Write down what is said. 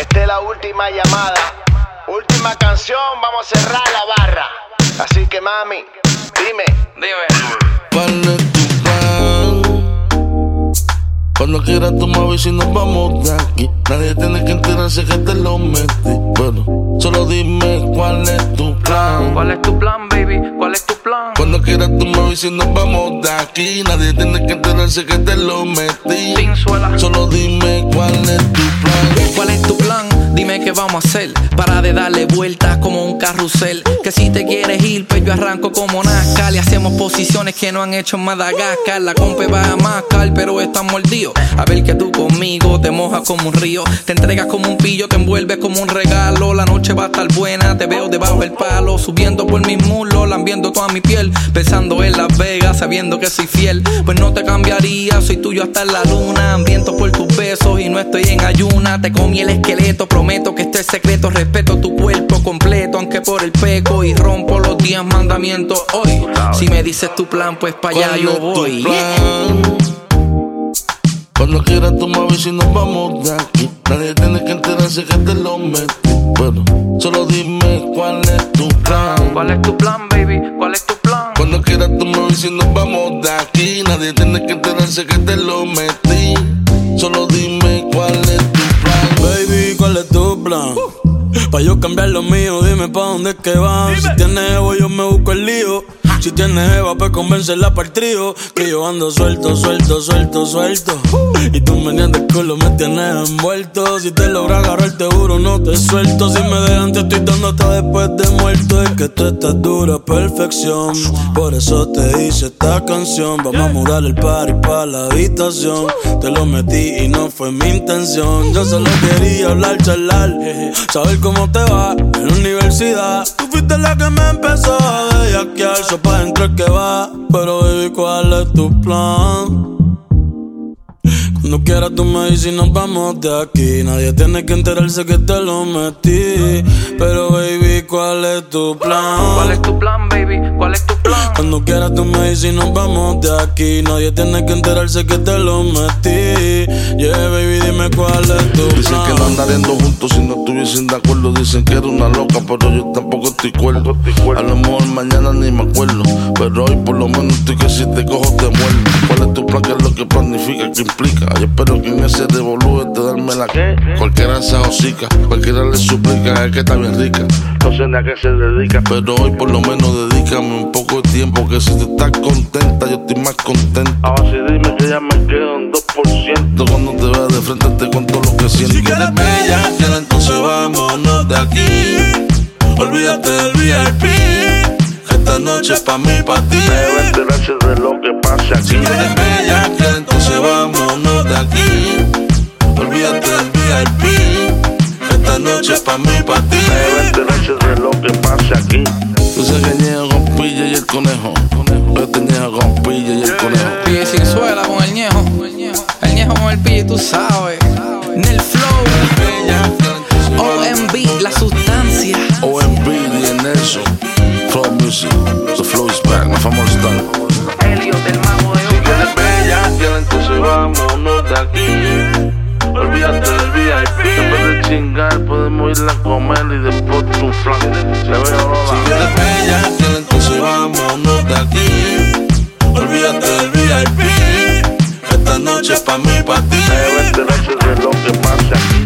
Esta es la última llamada. Última canción, vamos a cerrar la barra. Así que mami, dime. Dime. ¿Cuál es tu plan? Cuando quieras tú me avisas y nos vamos de aquí. Nadie tiene que enterarse que te lo metí. Pero solo dime cuál es tu plan. ¿Cuál es tu plan, baby? ¿Cuál es tu plan? Cuando quieras tú me avisas y nos vamos de aquí. Nadie tiene que enterarse que te lo metí. Sin suela. Solo dime cuál es tu plan. ¿Cuál es para de darle vueltas como un carrusel. Que si te quieres ir, pues yo arranco como Nazca. Le hacemos posiciones que no han hecho en Madagascar. La compa va a mascar, pero está mordido. A ver que tú conmigo te mojas como un río. Te entregas como un pillo, te envuelves como un regalo. La noche va a estar buena, te veo debajo del palo. Subiendo por mis muslos, lambiendo toda mi piel. Pensando en Las Vegas, sabiendo que soy fiel. Pues no te cambiaría, soy tuyo hasta la luna. Hambriento por tus besos y no estoy en ayuna. Te comí el esqueleto, es secreto. Respeto tu cuerpo completo, aunque por el peco. Y rompo los diez mandamientos hoy. Si me dices tu plan, pues para allá ¿Cuál yo voy. plan? Cuando quieras tú me avisas y nos vamos de aquí. Nadie tiene que enterarse que te lo metí. Pero solo dime cuál es tu plan. ¿Cuál es tu plan, baby? ¿Cuál es tu plan? Cuando quieras tú me avisas y nos vamos de aquí. Nadie tiene que enterarse que te lo metí. Solo dime cuál es tu plan. Baby, ¿cuál es tu plan? Pa' yo cambiar lo mío, dime pa' dónde es que van. Si tienes Evo, yo me busco el lío. Si tienes Eva, pues convencerla para el trío. Que yo ando suelto, suelto, suelto, suelto. Y tú meneando el culo me tienes envuelto. Si te logra agarrar, te juro, no te suelto. Si me dejan, te estoy dando hasta después de muerto. Es que tú estás dura, perfección. Por eso te hice esta canción. Vamos a mudar el party pa' la habitación. Te lo metí y no fue mi intención. Yo solo quería hablar, charlar. Saber cómo te va en la universidad. Fuiste la que me empezó a bellaquear. So pa' dentro que va. Pero baby, ¿cuál es tu plan? Cuando quieras tú me y nos vamos de aquí. Nadie tiene que enterarse que te lo metí. Pero baby, ¿cuál es tu plan? ¿Cuál es tu plan, baby? ¿Cuál es tu plan? Cuando quieras tú me y nos vamos de aquí. Nadie tiene que enterarse que te lo metí. Yeah, baby, dime cuál es tu Dicen que no plan. andaríamos juntos si no estuviesen de acuerdo. Dicen que era una loca, pero yo tampoco estoy cuerdo. A lo mejor mañana ni me acuerdo. Pero hoy por lo menos estoy que si te cojo te muerdo. ¿Cuál es tu plan? ¿Qué es lo que planifica? ¿Qué implica? Yo espero que en ese revolú de darme la que Cualquiera se hocica, cualquiera le suplica. Es que está bien rica. No sé ni a qué se dedica. Pero hoy por lo menos dedícame un poco de tiempo. Que si tú estás contenta, yo estoy más contento. Ahora sí dime que ya me quedo en 2%. Cuando te vea de frente te cuento lo que siento. Si quieres bella, entonces vámonos de aquí. Olvídate del VIP. Que Esta noche es pa' mí, pa' ti. Debe enterarse de lo que pasa aquí. Si quieres bella, ya entonces vámonos de aquí. Olvídate del VIP. Esta noche es pa' mí, pa' ti. Debe enterarse de lo que pasa aquí. Tú sabes que niego con pilla y el conejo. Yo te niego con pilla y el conejo. Pille sin suela con el ñejo. El ñejo con el pille, tú sabes. music. The flow is back, nos vamos tan. Elio del mago de Si quieres bella, quieren entonces vámonos de aquí. Olvídate del VIP. En vez de chingar, podemos irla a comer y después tu flan. Se ve Si quieres bella, quieren entonces vámonos de aquí. Olvídate del VIP. Esta noche es pa' mí, pa' ti. Debe enterarse de lo que pasa